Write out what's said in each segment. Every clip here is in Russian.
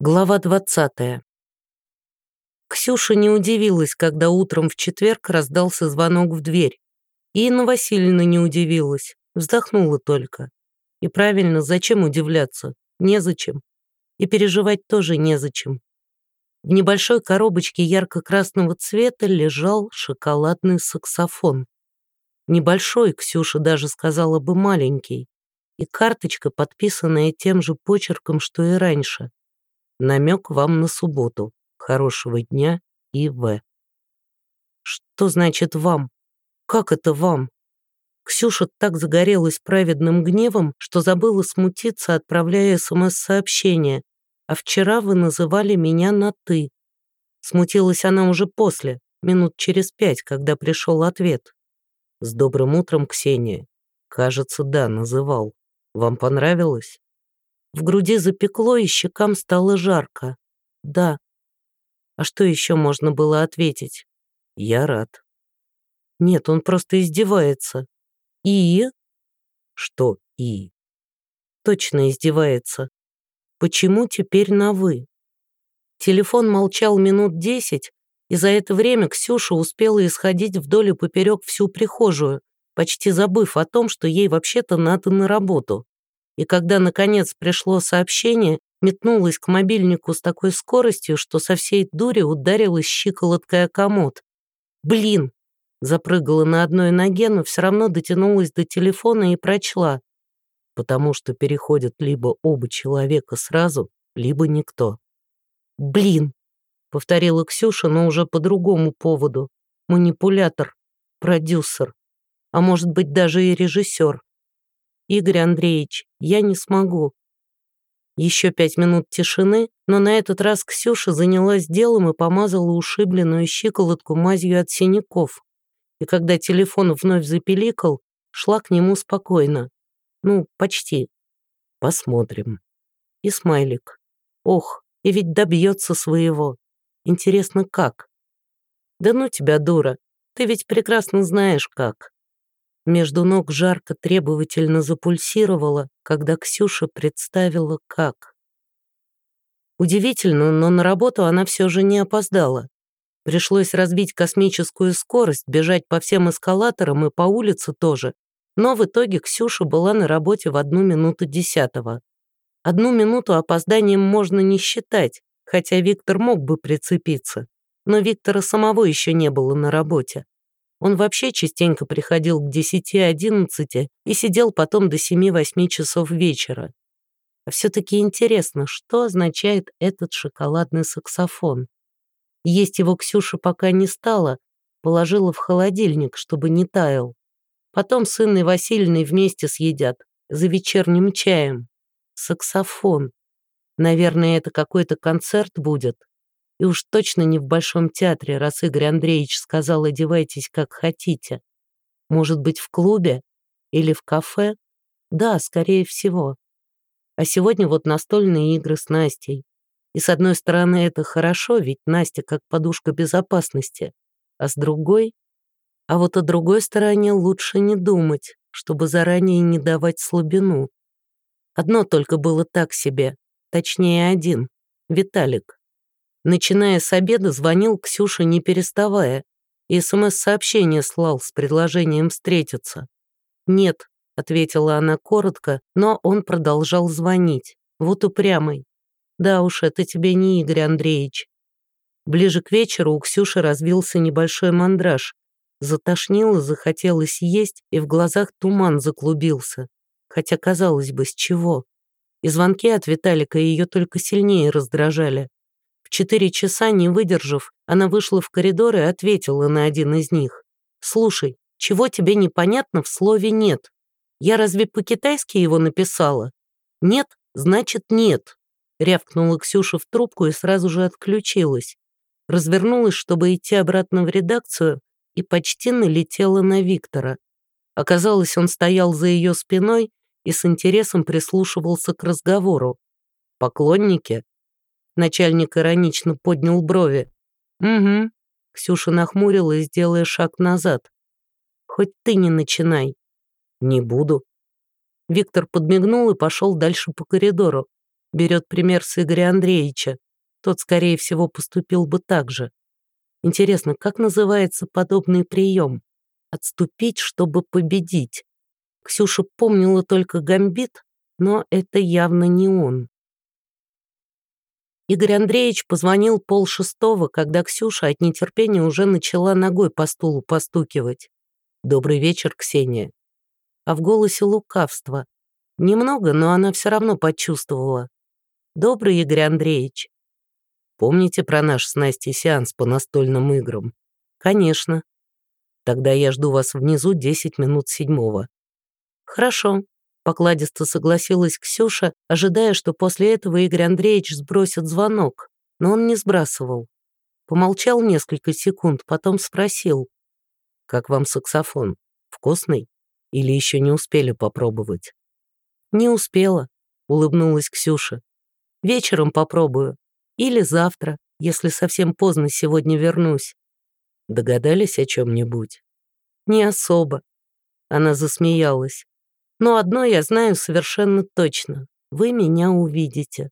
Глава 20. Ксюша не удивилась, когда утром в четверг раздался звонок в дверь. И Инна Васильевна не удивилась, вздохнула только. И правильно, зачем удивляться? Незачем. И переживать тоже незачем. В небольшой коробочке ярко-красного цвета лежал шоколадный саксофон. Небольшой, Ксюша даже сказала бы маленький. И карточка, подписанная тем же почерком, что и раньше. Намек вам на субботу. Хорошего дня и В. Что значит вам? Как это вам? Ксюша так загорелась праведным гневом, что забыла смутиться, отправляя СМС-сообщение. А вчера вы называли меня на «ты». Смутилась она уже после, минут через пять, когда пришел ответ. «С добрым утром, Ксения. Кажется, да, называл. Вам понравилось?» В груди запекло и щекам стало жарко. Да. А что еще можно было ответить? Я рад. Нет, он просто издевается. И? Что и? Точно издевается. Почему теперь на «вы»? Телефон молчал минут десять, и за это время Ксюша успела исходить вдоль и поперек всю прихожую, почти забыв о том, что ей вообще-то надо на работу и когда, наконец, пришло сообщение, метнулась к мобильнику с такой скоростью, что со всей дури ударилась щиколоткой о комод. «Блин!» Запрыгала на одной ноге, но все равно дотянулась до телефона и прочла. Потому что переходят либо оба человека сразу, либо никто. «Блин!» — повторила Ксюша, но уже по другому поводу. Манипулятор, продюсер, а может быть даже и режиссер. Игорь Андреевич, я не смогу. Еще пять минут тишины, но на этот раз Ксюша занялась делом и помазала ушибленную щиколотку мазью от синяков. И когда телефон вновь запеликал, шла к нему спокойно. Ну, почти. Посмотрим. И смайлик. Ох, и ведь добьется своего. Интересно, как? Да ну тебя, дура, ты ведь прекрасно знаешь, как. Между ног жарко требовательно запульсировало, когда Ксюша представила, как. Удивительно, но на работу она все же не опоздала. Пришлось разбить космическую скорость, бежать по всем эскалаторам и по улице тоже. Но в итоге Ксюша была на работе в одну минуту десятого. Одну минуту опозданием можно не считать, хотя Виктор мог бы прицепиться. Но Виктора самого еще не было на работе. Он вообще частенько приходил к 10-11 и сидел потом до 7-8 часов вечера. А все-таки интересно, что означает этот шоколадный саксофон? Есть его Ксюша пока не стала, положила в холодильник, чтобы не таял. Потом с Инной Васильевной вместе съедят, за вечерним чаем. Саксофон. Наверное, это какой-то концерт будет. И уж точно не в Большом театре, раз Игорь Андреевич сказал «одевайтесь как хотите». Может быть, в клубе? Или в кафе? Да, скорее всего. А сегодня вот настольные игры с Настей. И с одной стороны это хорошо, ведь Настя как подушка безопасности. А с другой? А вот о другой стороне лучше не думать, чтобы заранее не давать слабину. Одно только было так себе, точнее один — Виталик. Начиная с обеда, звонил Ксюша не переставая и СМС-сообщение слал с предложением встретиться. «Нет», — ответила она коротко, но он продолжал звонить. Вот упрямый. «Да уж, это тебе не Игорь Андреевич». Ближе к вечеру у Ксюши развился небольшой мандраж. Затошнило, захотелось есть, и в глазах туман заклубился. Хотя, казалось бы, с чего? И звонки от Виталика ее только сильнее раздражали. Четыре часа, не выдержав, она вышла в коридор и ответила на один из них. «Слушай, чего тебе непонятно в слове «нет»? Я разве по-китайски его написала? Нет, значит нет». Рявкнула Ксюша в трубку и сразу же отключилась. Развернулась, чтобы идти обратно в редакцию, и почти налетела на Виктора. Оказалось, он стоял за ее спиной и с интересом прислушивался к разговору. «Поклонники?» Начальник иронично поднял брови. «Угу». Ксюша нахмурилась, делая шаг назад. «Хоть ты не начинай». «Не буду». Виктор подмигнул и пошел дальше по коридору. берет пример с Игоря Андреевича. Тот, скорее всего, поступил бы так же. Интересно, как называется подобный прием? Отступить, чтобы победить. Ксюша помнила только гамбит, но это явно не он. Игорь Андреевич позвонил полшестого, когда Ксюша от нетерпения уже начала ногой по стулу постукивать. «Добрый вечер, Ксения». А в голосе лукавство. Немного, но она все равно почувствовала. «Добрый, Игорь Андреевич». «Помните про наш с Настей сеанс по настольным играм?» «Конечно». «Тогда я жду вас внизу 10 минут седьмого». «Хорошо», Покладисто согласилась Ксюша, ожидая, что после этого Игорь Андреевич сбросит звонок, но он не сбрасывал. Помолчал несколько секунд, потом спросил. «Как вам саксофон? Вкусный? Или еще не успели попробовать?» «Не успела», — улыбнулась Ксюша. «Вечером попробую. Или завтра, если совсем поздно сегодня вернусь». «Догадались о чем-нибудь?» «Не особо». Она засмеялась. Но одно я знаю совершенно точно. Вы меня увидите.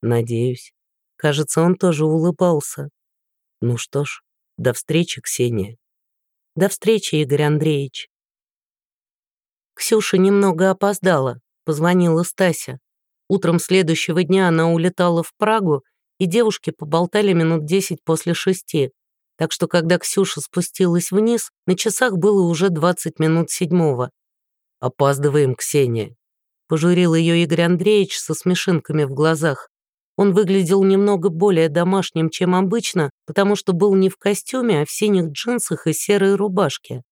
Надеюсь. Кажется, он тоже улыбался. Ну что ж, до встречи, Ксения. До встречи, Игорь Андреевич. Ксюша немного опоздала, позвонила Стася. Утром следующего дня она улетала в Прагу, и девушки поболтали минут десять после шести. Так что, когда Ксюша спустилась вниз, на часах было уже 20 минут седьмого. «Опаздываем, Ксения», — пожурил ее Игорь Андреевич со смешинками в глазах. Он выглядел немного более домашним, чем обычно, потому что был не в костюме, а в синих джинсах и серой рубашке.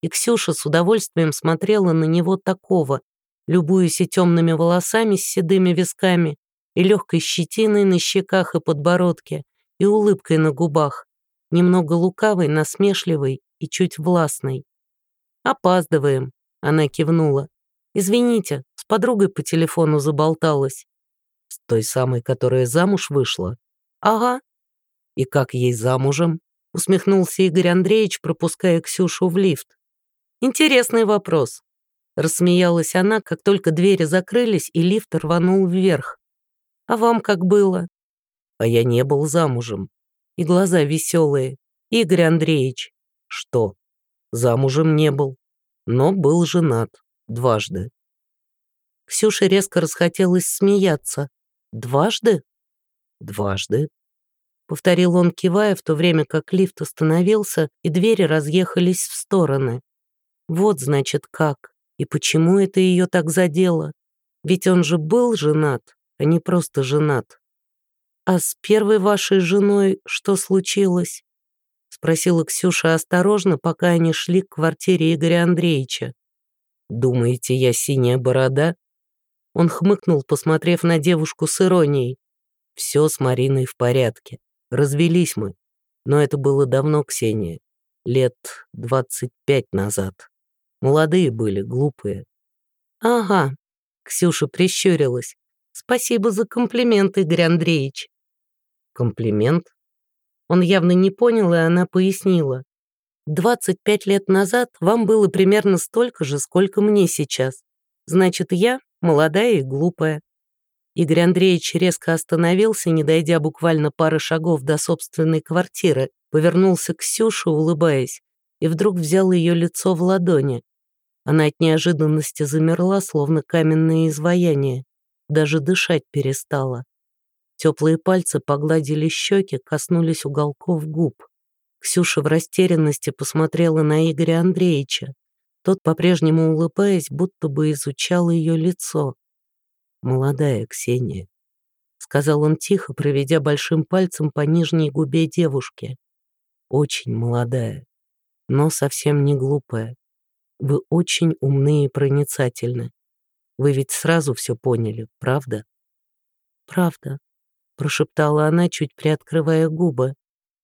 И Ксюша с удовольствием смотрела на него такого, любуясь и темными волосами с седыми висками, и легкой щетиной на щеках и подбородке, и улыбкой на губах, немного лукавой, насмешливой и чуть властной. «Опаздываем», она кивнула. «Извините, с подругой по телефону заболталась». «С той самой, которая замуж вышла?» «Ага». «И как ей замужем?» усмехнулся Игорь Андреевич, пропуская Ксюшу в лифт. «Интересный вопрос». Рассмеялась она, как только двери закрылись, и лифт рванул вверх. «А вам как было?» «А я не был замужем». И глаза веселые. «Игорь Андреевич». «Что?» «Замужем не был» но был женат дважды. Ксюше резко расхотелось смеяться. «Дважды?» «Дважды», — повторил он, кивая, в то время как лифт остановился, и двери разъехались в стороны. «Вот, значит, как. И почему это ее так задело? Ведь он же был женат, а не просто женат. А с первой вашей женой что случилось?» Спросила Ксюша осторожно, пока они шли к квартире Игоря Андреевича. «Думаете, я синяя борода?» Он хмыкнул, посмотрев на девушку с иронией. «Все с Мариной в порядке. Развелись мы. Но это было давно, Ксения. Лет двадцать пять назад. Молодые были, глупые». «Ага», — Ксюша прищурилась. «Спасибо за комплимент, Игорь Андреевич». «Комплимент? Он явно не понял, и она пояснила. «25 лет назад вам было примерно столько же, сколько мне сейчас. Значит, я молодая и глупая». Игорь Андреевич резко остановился, не дойдя буквально пары шагов до собственной квартиры, повернулся к Ксюше, улыбаясь, и вдруг взял ее лицо в ладони. Она от неожиданности замерла, словно каменное изваяние, даже дышать перестала. Теплые пальцы погладили щеки, коснулись уголков губ. Ксюша в растерянности посмотрела на Игоря Андреевича. Тот, по-прежнему улыбаясь, будто бы изучал ее лицо. «Молодая Ксения», — сказал он тихо, проведя большим пальцем по нижней губе девушки. «Очень молодая, но совсем не глупая. Вы очень умны и проницательны. Вы ведь сразу все поняли, правда?» «Правда», прошептала она, чуть приоткрывая губы.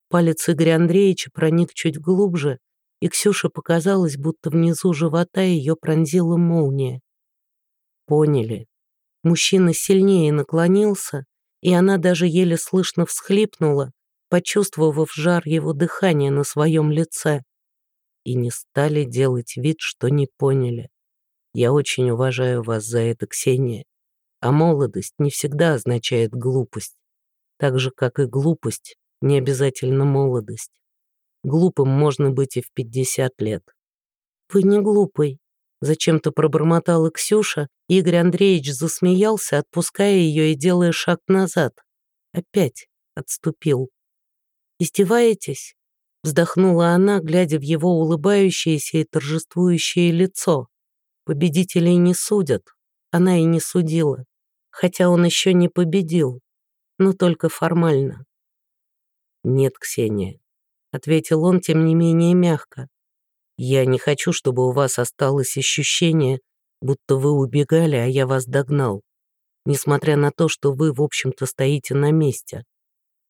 Палец Игоря Андреевича проник чуть глубже, и Ксюше показалось, будто внизу живота ее пронзила молния. Поняли. Мужчина сильнее наклонился, и она даже еле слышно всхлипнула, почувствовав жар его дыхания на своем лице. И не стали делать вид, что не поняли. Я очень уважаю вас за это, Ксения. А молодость не всегда означает глупость. Так же, как и глупость, не обязательно молодость. Глупым можно быть и в 50 лет. «Вы не глупый», — зачем-то пробормотала Ксюша, Игорь Андреевич засмеялся, отпуская ее и делая шаг назад. Опять отступил. «Издеваетесь?» — вздохнула она, глядя в его улыбающееся и торжествующее лицо. «Победителей не судят, она и не судила, хотя он еще не победил, но только формально». «Нет, Ксения», — ответил он, тем не менее мягко. «Я не хочу, чтобы у вас осталось ощущение, будто вы убегали, а я вас догнал, несмотря на то, что вы, в общем-то, стоите на месте.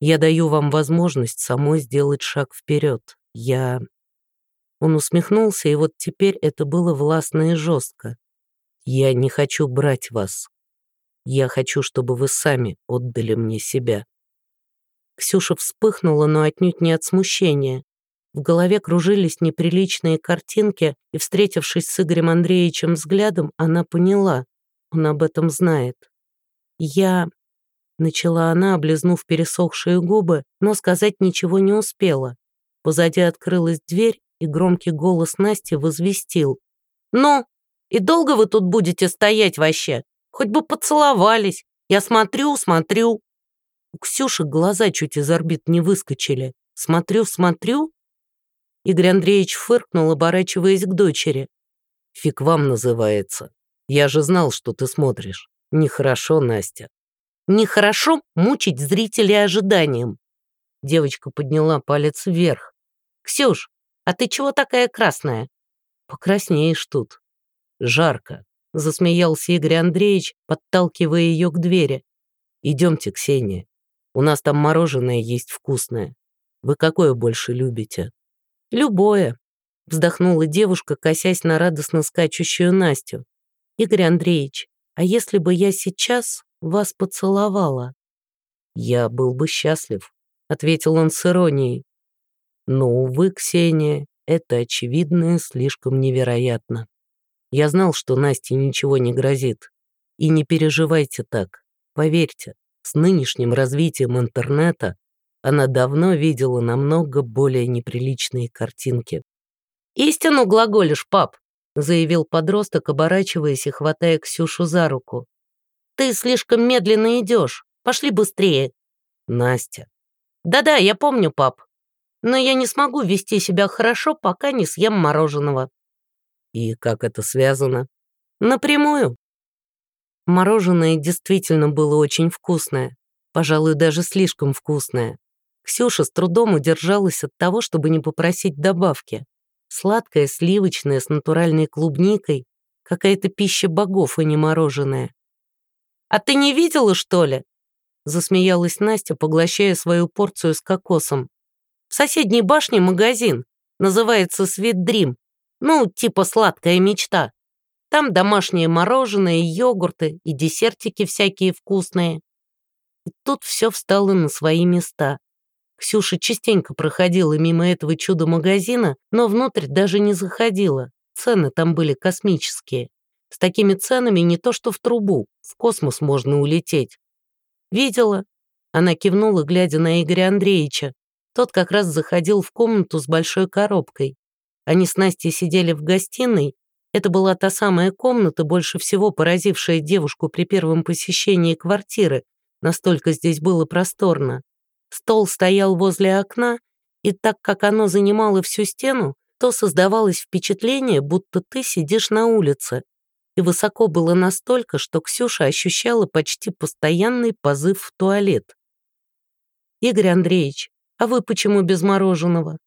Я даю вам возможность самой сделать шаг вперед. Я...» Он усмехнулся, и вот теперь это было властно и жестко. «Я не хочу брать вас. Я хочу, чтобы вы сами отдали мне себя». Ксюша вспыхнула, но отнюдь не от смущения. В голове кружились неприличные картинки, и, встретившись с Игорем Андреевичем взглядом, она поняла, он об этом знает. «Я...» — начала она, облизнув пересохшие губы, но сказать ничего не успела. Позади открылась дверь, и громкий голос Насти возвестил. «Ну, и долго вы тут будете стоять вообще? Хоть бы поцеловались. Я смотрю, смотрю». У Ксюши глаза чуть из орбит не выскочили. «Смотрю, смотрю?» Игорь Андреевич фыркнул, оборачиваясь к дочери. «Фиг вам называется. Я же знал, что ты смотришь. Нехорошо, Настя. Нехорошо мучить зрителей ожиданием. Девочка подняла палец вверх. «Ксюш, а ты чего такая красная?» «Покраснеешь тут». «Жарко», — засмеялся Игорь Андреевич, подталкивая ее к двери. «Идемте, Ксения. У нас там мороженое есть вкусное. Вы какое больше любите?» «Любое», — вздохнула девушка, косясь на радостно скачущую Настю. «Игорь Андреевич, а если бы я сейчас вас поцеловала?» «Я был бы счастлив», — ответил он с иронией. «Но, увы, Ксения, это очевидно слишком невероятно. Я знал, что Насте ничего не грозит. И не переживайте так. Поверьте, с нынешним развитием интернета она давно видела намного более неприличные картинки. «Истину глаголишь, пап», заявил подросток, оборачиваясь и хватая Ксюшу за руку. «Ты слишком медленно идешь. Пошли быстрее». «Настя». «Да-да, я помню, пап. Но я не смогу вести себя хорошо, пока не съем мороженого». «И как это связано?» «Напрямую». Мороженое действительно было очень вкусное. Пожалуй, даже слишком вкусное. Ксюша с трудом удержалась от того, чтобы не попросить добавки. Сладкое, сливочное, с натуральной клубникой. Какая-то пища богов, а не мороженое. «А ты не видела, что ли?» Засмеялась Настя, поглощая свою порцию с кокосом. «В соседней башне магазин. Называется Sweet Dream. Ну, типа сладкая мечта. Там домашнее мороженое, йогурты и десертики всякие вкусные». И тут все встало на свои места. Ксюша частенько проходила мимо этого чудо-магазина, но внутрь даже не заходила. Цены там были космические. С такими ценами не то что в трубу, в космос можно улететь. «Видела?» Она кивнула, глядя на Игоря Андреевича. Тот как раз заходил в комнату с большой коробкой. Они с Настей сидели в гостиной. Это была та самая комната, больше всего поразившая девушку при первом посещении квартиры. Настолько здесь было просторно. Стол стоял возле окна, и так как оно занимало всю стену, то создавалось впечатление, будто ты сидишь на улице. И высоко было настолько, что Ксюша ощущала почти постоянный позыв в туалет. «Игорь Андреевич, а вы почему без мороженого?»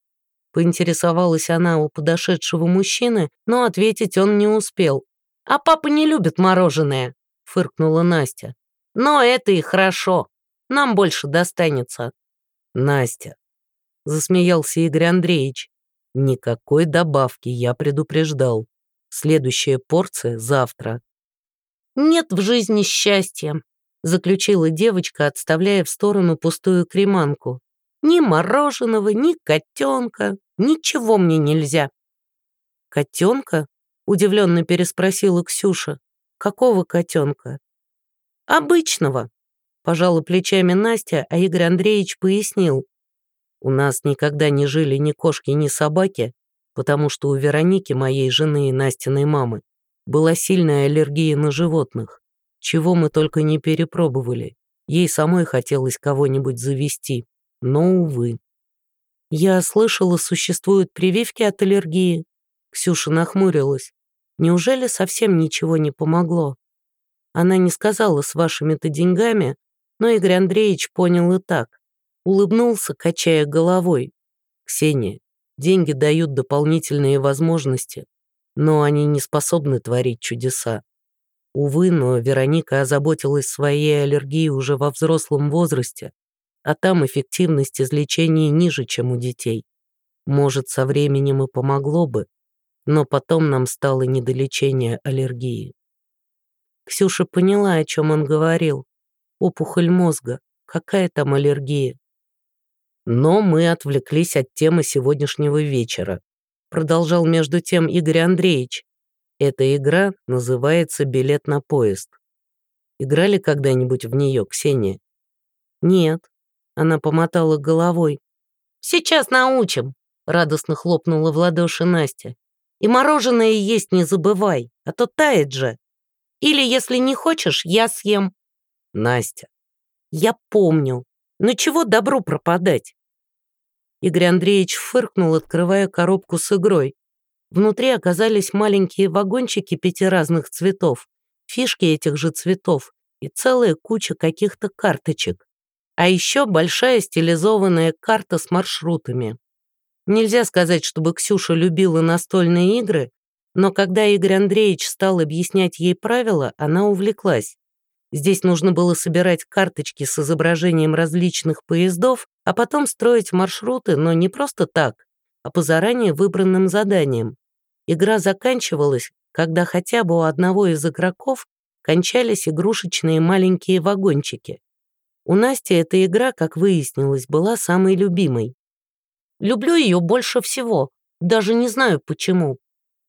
Поинтересовалась она у подошедшего мужчины, но ответить он не успел. «А папа не любит мороженое», — фыркнула Настя. «Но это и хорошо. Нам больше достанется». «Настя», — засмеялся Игорь Андреевич, «никакой добавки, я предупреждал. Следующая порция завтра». «Нет в жизни счастья», — заключила девочка, отставляя в сторону пустую креманку. «Ни мороженого, ни котенка, ничего мне нельзя». «Котенка?» — удивленно переспросила Ксюша. «Какого котенка?» Обычного. Пожала плечами Настя, а Игорь Андреевич пояснил. У нас никогда не жили ни кошки, ни собаки, потому что у Вероники, моей жены и Настиной мамы, была сильная аллергия на животных, чего мы только не перепробовали. Ей самой хотелось кого-нибудь завести, но, увы. Я слышала, существуют прививки от аллергии. Ксюша нахмурилась. Неужели совсем ничего не помогло? Она не сказала с вашими-то деньгами, но Игорь Андреевич понял и так. Улыбнулся, качая головой. «Ксения, деньги дают дополнительные возможности, но они не способны творить чудеса. Увы, но Вероника озаботилась своей аллергией уже во взрослом возрасте, а там эффективность излечения ниже, чем у детей. Может, со временем и помогло бы, но потом нам стало не до лечения аллергии. Ксюша поняла, о чем он говорил. Опухоль мозга. Какая там аллергия? Но мы отвлеклись от темы сегодняшнего вечера. Продолжал между тем Игорь Андреевич. Эта игра называется «Билет на поезд». Играли когда-нибудь в нее, Ксения? Нет. Она помотала головой. Сейчас научим, радостно хлопнула в ладоши Настя. И мороженое есть не забывай, а то тает же. Или, если не хочешь, я съем. Настя. Я помню. Но чего добру пропадать? Игорь Андреевич фыркнул, открывая коробку с игрой. Внутри оказались маленькие вагончики пяти разных цветов, фишки этих же цветов и целая куча каких-то карточек. А еще большая стилизованная карта с маршрутами. Нельзя сказать, чтобы Ксюша любила настольные игры, но когда Игорь Андреевич стал объяснять ей правила, она увлеклась. Здесь нужно было собирать карточки с изображением различных поездов, а потом строить маршруты, но не просто так, а по заранее выбранным заданиям. Игра заканчивалась, когда хотя бы у одного из игроков кончались игрушечные маленькие вагончики. У Насти эта игра, как выяснилось, была самой любимой. Люблю ее больше всего, даже не знаю почему.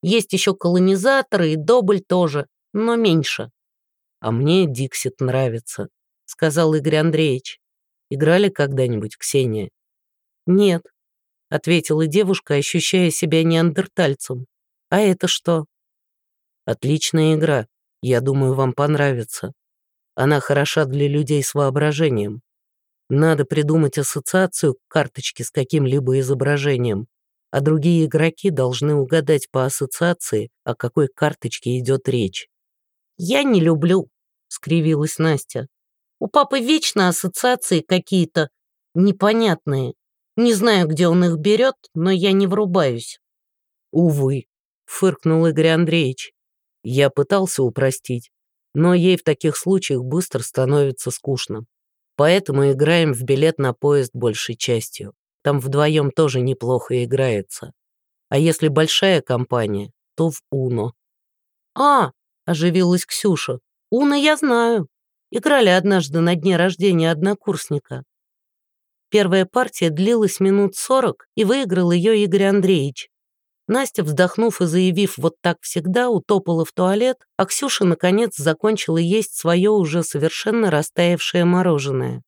Есть еще колонизаторы и добль тоже, но меньше. А мне Диксит нравится, сказал Игорь Андреевич. Играли когда-нибудь, Ксения? Нет, ответила девушка, ощущая себя неандертальцем. А это что? Отличная игра. Я думаю, вам понравится. Она хороша для людей с воображением. Надо придумать ассоциацию к карточке с каким-либо изображением, а другие игроки должны угадать по ассоциации, о какой карточке идет речь. «Я не люблю», — скривилась Настя. «У папы вечно ассоциации какие-то непонятные. Не знаю, где он их берет, но я не врубаюсь». «Увы», фыркнул Игорь Андреевич. Я пытался упростить, но ей в таких случаях быстро становится скучно. Поэтому играем в билет на поезд большей частью. Там вдвоем тоже неплохо играется. А если большая компания, то в Уно. «А!» – оживилась Ксюша. «Уно я знаю. Играли однажды на дне рождения однокурсника». Первая партия длилась минут сорок, и выиграл ее Игорь Андреевич. Настя, вздохнув и заявив «вот так всегда», утопала в туалет, а Ксюша, наконец, закончила есть свое уже совершенно растаявшее мороженое.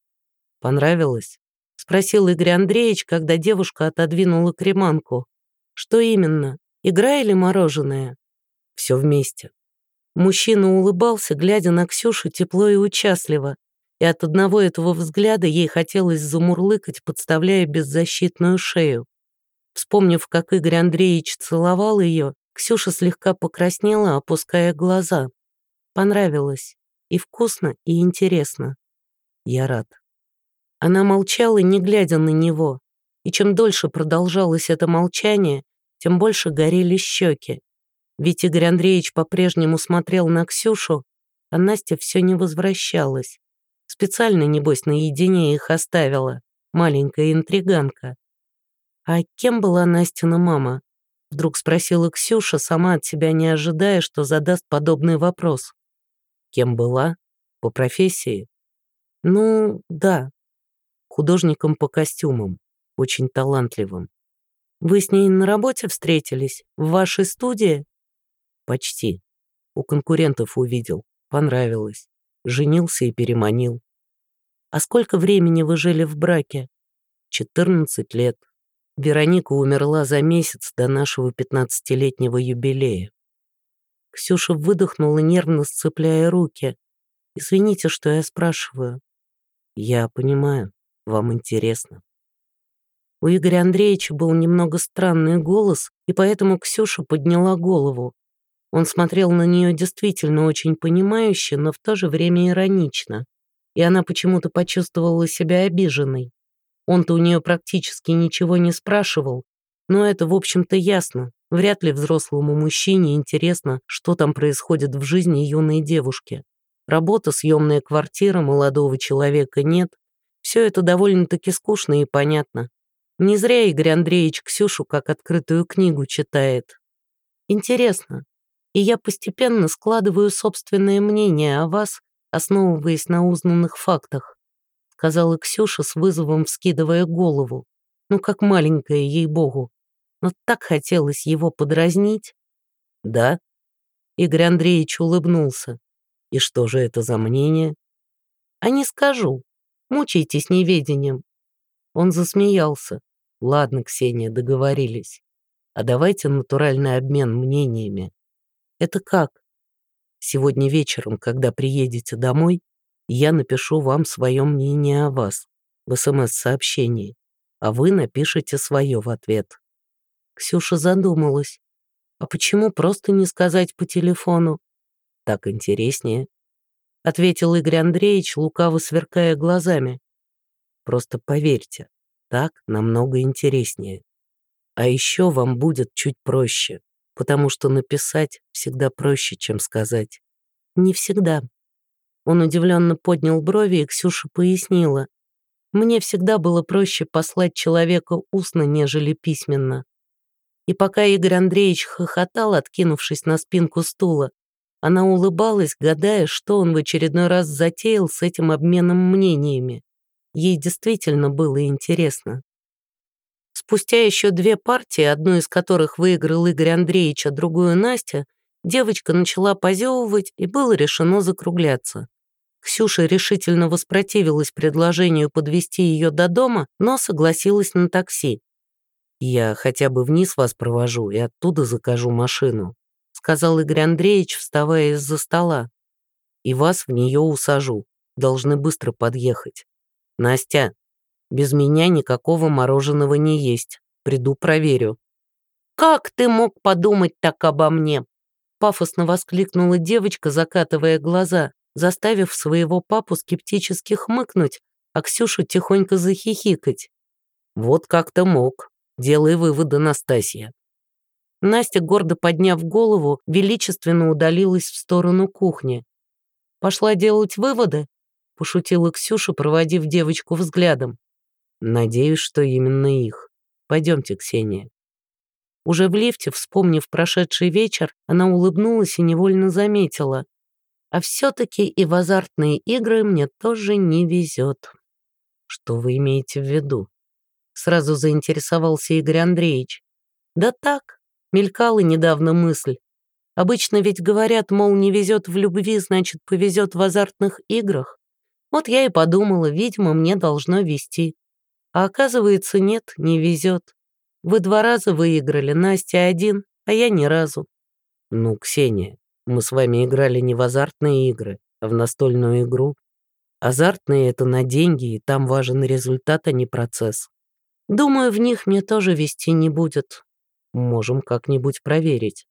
«Понравилось?» — спросил Игорь Андреевич, когда девушка отодвинула креманку. «Что именно? Игра или мороженое?» «Все вместе». Мужчина улыбался, глядя на Ксюшу тепло и участливо, и от одного этого взгляда ей хотелось замурлыкать, подставляя беззащитную шею. Вспомнив, как Игорь Андреевич целовал ее, Ксюша слегка покраснела, опуская глаза. Понравилось. И вкусно, и интересно. Я рад. Она молчала, не глядя на него. И чем дольше продолжалось это молчание, тем больше горели щеки. Ведь Игорь Андреевич по-прежнему смотрел на Ксюшу, а Настя все не возвращалась. Специально, небось, наедине их оставила, маленькая интриганка. «А кем была Настина мама?» Вдруг спросила Ксюша, сама от себя не ожидая, что задаст подобный вопрос. «Кем была? По профессии?» «Ну, да. Художником по костюмам. Очень талантливым. Вы с ней на работе встретились? В вашей студии?» «Почти. У конкурентов увидел. Понравилось. женился и переманил. А сколько времени вы жили в браке? 14 лет. Вероника умерла за месяц до нашего пятнадцатилетнего юбилея. Ксюша выдохнула, нервно сцепляя руки. «Извините, что я спрашиваю». «Я понимаю, вам интересно». У Игоря Андреевича был немного странный голос, и поэтому Ксюша подняла голову. Он смотрел на нее действительно очень понимающе, но в то же время иронично. И она почему-то почувствовала себя обиженной. Он-то у нее практически ничего не спрашивал, но это, в общем-то, ясно. Вряд ли взрослому мужчине интересно, что там происходит в жизни юной девушки. Работа, съемная квартира, молодого человека нет. Все это довольно-таки скучно и понятно. Не зря Игорь Андреевич Ксюшу как открытую книгу читает. Интересно. И я постепенно складываю собственное мнение о вас, основываясь на узнанных фактах сказала Ксюша с вызовом, вскидывая голову. Ну, как маленькая, ей-богу. Но так хотелось его подразнить. Да? Игорь Андреевич улыбнулся. И что же это за мнение? А не скажу. Мучайтесь неведением. Он засмеялся. Ладно, Ксения, договорились. А давайте натуральный обмен мнениями. Это как? Сегодня вечером, когда приедете домой, я напишу вам свое мнение о вас в СМС-сообщении, а вы напишите свое в ответ. Ксюша задумалась. А почему просто не сказать по телефону? Так интереснее. Ответил Игорь Андреевич, лукаво сверкая глазами. Просто поверьте, так намного интереснее. А еще вам будет чуть проще, потому что написать всегда проще, чем сказать. Не всегда, он удивленно поднял брови, и Ксюша пояснила. «Мне всегда было проще послать человека устно, нежели письменно». И пока Игорь Андреевич хохотал, откинувшись на спинку стула, она улыбалась, гадая, что он в очередной раз затеял с этим обменом мнениями. Ей действительно было интересно. Спустя еще две партии, одну из которых выиграл Игорь Андреевич, а другую Настя, девочка начала позевывать, и было решено закругляться. Ксюша решительно воспротивилась предложению подвести ее до дома, но согласилась на такси. «Я хотя бы вниз вас провожу и оттуда закажу машину», сказал Игорь Андреевич, вставая из-за стола. «И вас в нее усажу. Должны быстро подъехать. Настя, без меня никакого мороженого не есть. Приду проверю». «Как ты мог подумать так обо мне?» Пафосно воскликнула девочка, закатывая глаза заставив своего папу скептически хмыкнуть, а Ксюшу тихонько захихикать. «Вот как-то мог. Делай выводы, Настасья». Настя, гордо подняв голову, величественно удалилась в сторону кухни. «Пошла делать выводы?» — пошутила Ксюша, проводив девочку взглядом. «Надеюсь, что именно их. Пойдемте, Ксения». Уже в лифте, вспомнив прошедший вечер, она улыбнулась и невольно заметила. А все-таки и в азартные игры мне тоже не везет. Что вы имеете в виду? Сразу заинтересовался Игорь Андреевич. Да так, мелькала недавно мысль. Обычно ведь говорят, мол, не везет в любви, значит, повезет в азартных играх. Вот я и подумала, видимо, мне должно вести. А оказывается, нет, не везет. Вы два раза выиграли, Настя один, а я ни разу. Ну, Ксения, мы с вами играли не в азартные игры, а в настольную игру. Азартные — это на деньги, и там важен результат, а не процесс. Думаю, в них мне тоже вести не будет. Можем как-нибудь проверить.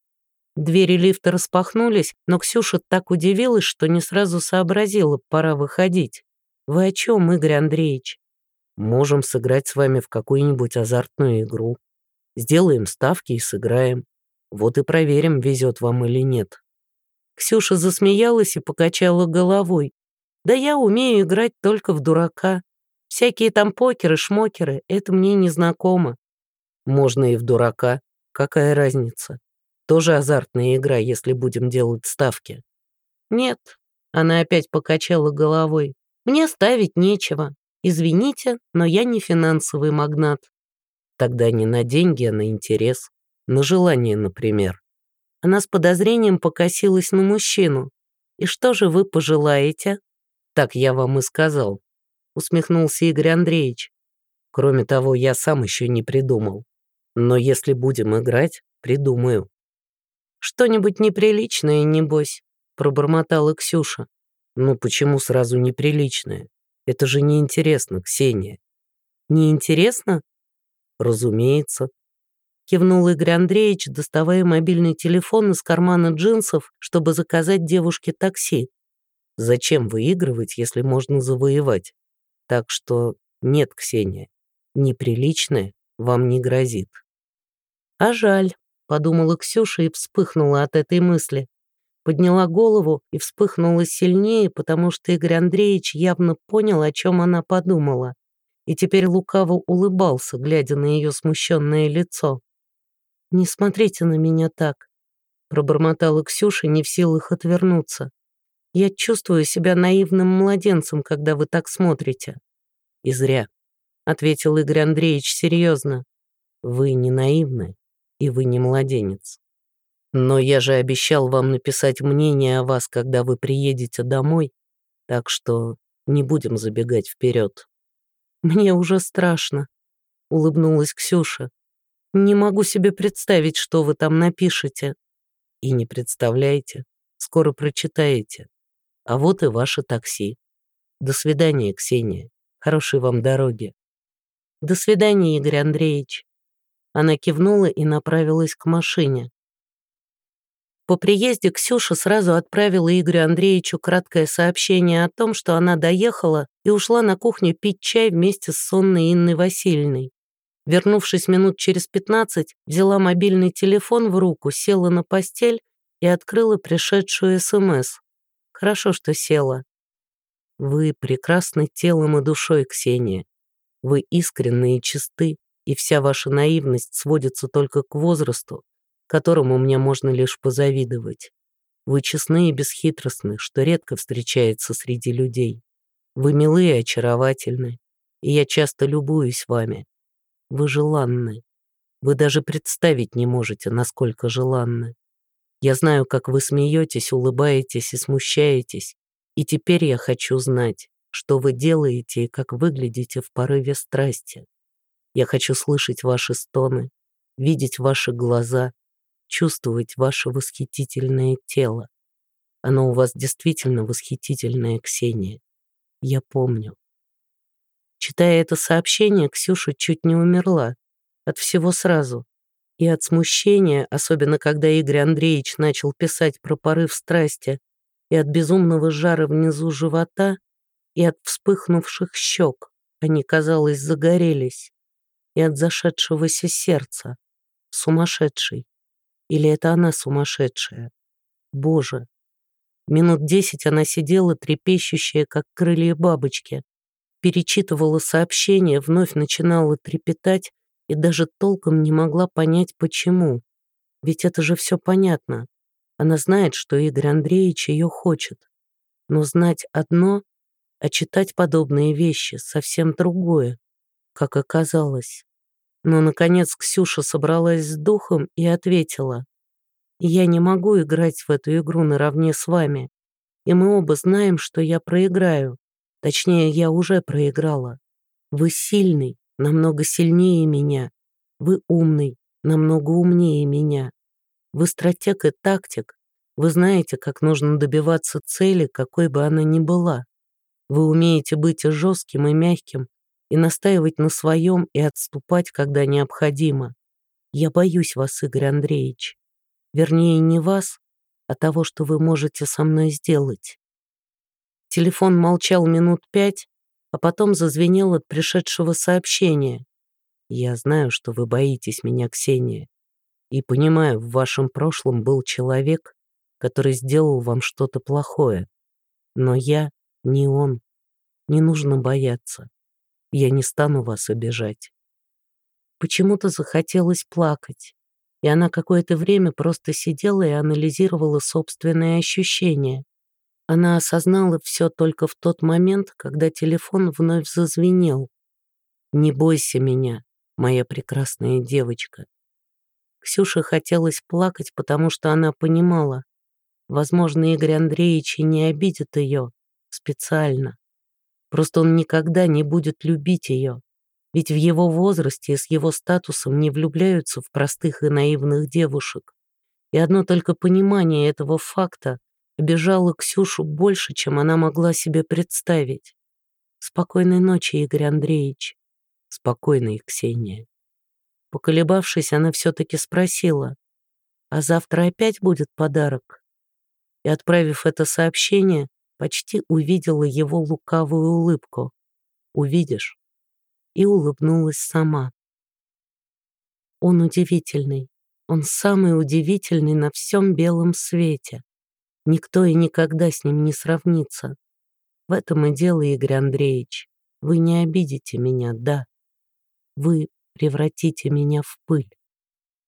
Двери лифта распахнулись, но Ксюша так удивилась, что не сразу сообразила, пора выходить. Вы о чем, Игорь Андреевич? Можем сыграть с вами в какую-нибудь азартную игру. Сделаем ставки и сыграем. Вот и проверим, везет вам или нет. Ксюша засмеялась и покачала головой. «Да я умею играть только в дурака. Всякие там покеры-шмокеры — это мне не знакомо». «Можно и в дурака. Какая разница? Тоже азартная игра, если будем делать ставки». «Нет», — она опять покачала головой. «Мне ставить нечего. Извините, но я не финансовый магнат». «Тогда не на деньги, а на интерес. На желание, например». Она с подозрением покосилась на мужчину. И что же вы пожелаете?» «Так я вам и сказал», — усмехнулся Игорь Андреевич. «Кроме того, я сам еще не придумал. Но если будем играть, придумаю». «Что-нибудь неприличное, небось», — пробормотала Ксюша. «Ну почему сразу неприличное? Это же неинтересно, Ксения». «Неинтересно?» «Разумеется», кивнул Игорь Андреевич, доставая мобильный телефон из кармана джинсов, чтобы заказать девушке такси. Зачем выигрывать, если можно завоевать? Так что нет, Ксения, неприличное вам не грозит. А жаль, подумала Ксюша и вспыхнула от этой мысли. Подняла голову и вспыхнула сильнее, потому что Игорь Андреевич явно понял, о чем она подумала. И теперь лукаво улыбался, глядя на ее смущенное лицо. «Не смотрите на меня так», — пробормотала Ксюша, не в силах отвернуться. «Я чувствую себя наивным младенцем, когда вы так смотрите». «И зря», — ответил Игорь Андреевич серьезно. «Вы не наивны, и вы не младенец. Но я же обещал вам написать мнение о вас, когда вы приедете домой, так что не будем забегать вперед». «Мне уже страшно», — улыбнулась Ксюша. Не могу себе представить, что вы там напишете. И не представляете. Скоро прочитаете. А вот и ваше такси. До свидания, Ксения. Хорошей вам дороги. До свидания, Игорь Андреевич. Она кивнула и направилась к машине. По приезде Ксюша сразу отправила Игорю Андреевичу краткое сообщение о том, что она доехала и ушла на кухню пить чай вместе с сонной Инной Васильевной. Вернувшись минут через пятнадцать, взяла мобильный телефон в руку, села на постель и открыла пришедшую СМС. Хорошо, что села. Вы прекрасны телом и душой, Ксения. Вы искренны и чисты, и вся ваша наивность сводится только к возрасту, которому мне можно лишь позавидовать. Вы честны и бесхитростны, что редко встречается среди людей. Вы милы и очаровательны, и я часто любуюсь вами. Вы желанны. Вы даже представить не можете, насколько желанны. Я знаю, как вы смеетесь, улыбаетесь и смущаетесь. И теперь я хочу знать, что вы делаете и как выглядите в порыве страсти. Я хочу слышать ваши стоны, видеть ваши глаза, чувствовать ваше восхитительное тело. Оно у вас действительно восхитительное, Ксения. Я помню. Читая это сообщение, Ксюша чуть не умерла. От всего сразу. И от смущения, особенно когда Игорь Андреевич начал писать про порыв страсти, и от безумного жара внизу живота, и от вспыхнувших щек, они, казалось, загорелись, и от зашедшегося сердца. Сумасшедший. Или это она сумасшедшая? Боже. Минут десять она сидела, трепещущая, как крылья бабочки, перечитывала сообщение, вновь начинала трепетать и даже толком не могла понять, почему. Ведь это же все понятно. Она знает, что Игорь Андреевич ее хочет. Но знать одно, а читать подобные вещи совсем другое, как оказалось. Но, наконец, Ксюша собралась с духом и ответила. «Я не могу играть в эту игру наравне с вами, и мы оба знаем, что я проиграю. Точнее, я уже проиграла. Вы сильный, намного сильнее меня. Вы умный, намного умнее меня. Вы стратег и тактик. Вы знаете, как нужно добиваться цели, какой бы она ни была. Вы умеете быть и жестким, и мягким, и настаивать на своем, и отступать, когда необходимо. Я боюсь вас, Игорь Андреевич. Вернее, не вас, а того, что вы можете со мной сделать. Телефон молчал минут пять, а потом зазвенел от пришедшего сообщения. «Я знаю, что вы боитесь меня, Ксения, и понимаю, в вашем прошлом был человек, который сделал вам что-то плохое. Но я не он. Не нужно бояться. Я не стану вас обижать». Почему-то захотелось плакать, и она какое-то время просто сидела и анализировала собственные ощущения. Она осознала все только в тот момент, когда телефон вновь зазвенел. «Не бойся меня, моя прекрасная девочка». Ксюше хотелось плакать, потому что она понимала, Возможно, Игорь Андреевич и не обидит ее специально. Просто он никогда не будет любить ее. Ведь в его возрасте и с его статусом не влюбляются в простых и наивных девушек. И одно только понимание этого факта обижало Ксюшу больше, чем она могла себе представить. Спокойной ночи, Игорь Андреевич. Спокойной, Ксения. Поколебавшись, она все-таки спросила, а завтра опять будет подарок? И, отправив это сообщение, почти увидела его лукавую улыбку. «Увидишь?» И улыбнулась сама. Он удивительный. Он самый удивительный на всем белом свете. Никто и никогда с ним не сравнится. В этом и дело, Игорь Андреевич. Вы не обидите меня, да. Вы превратите меня в пыль.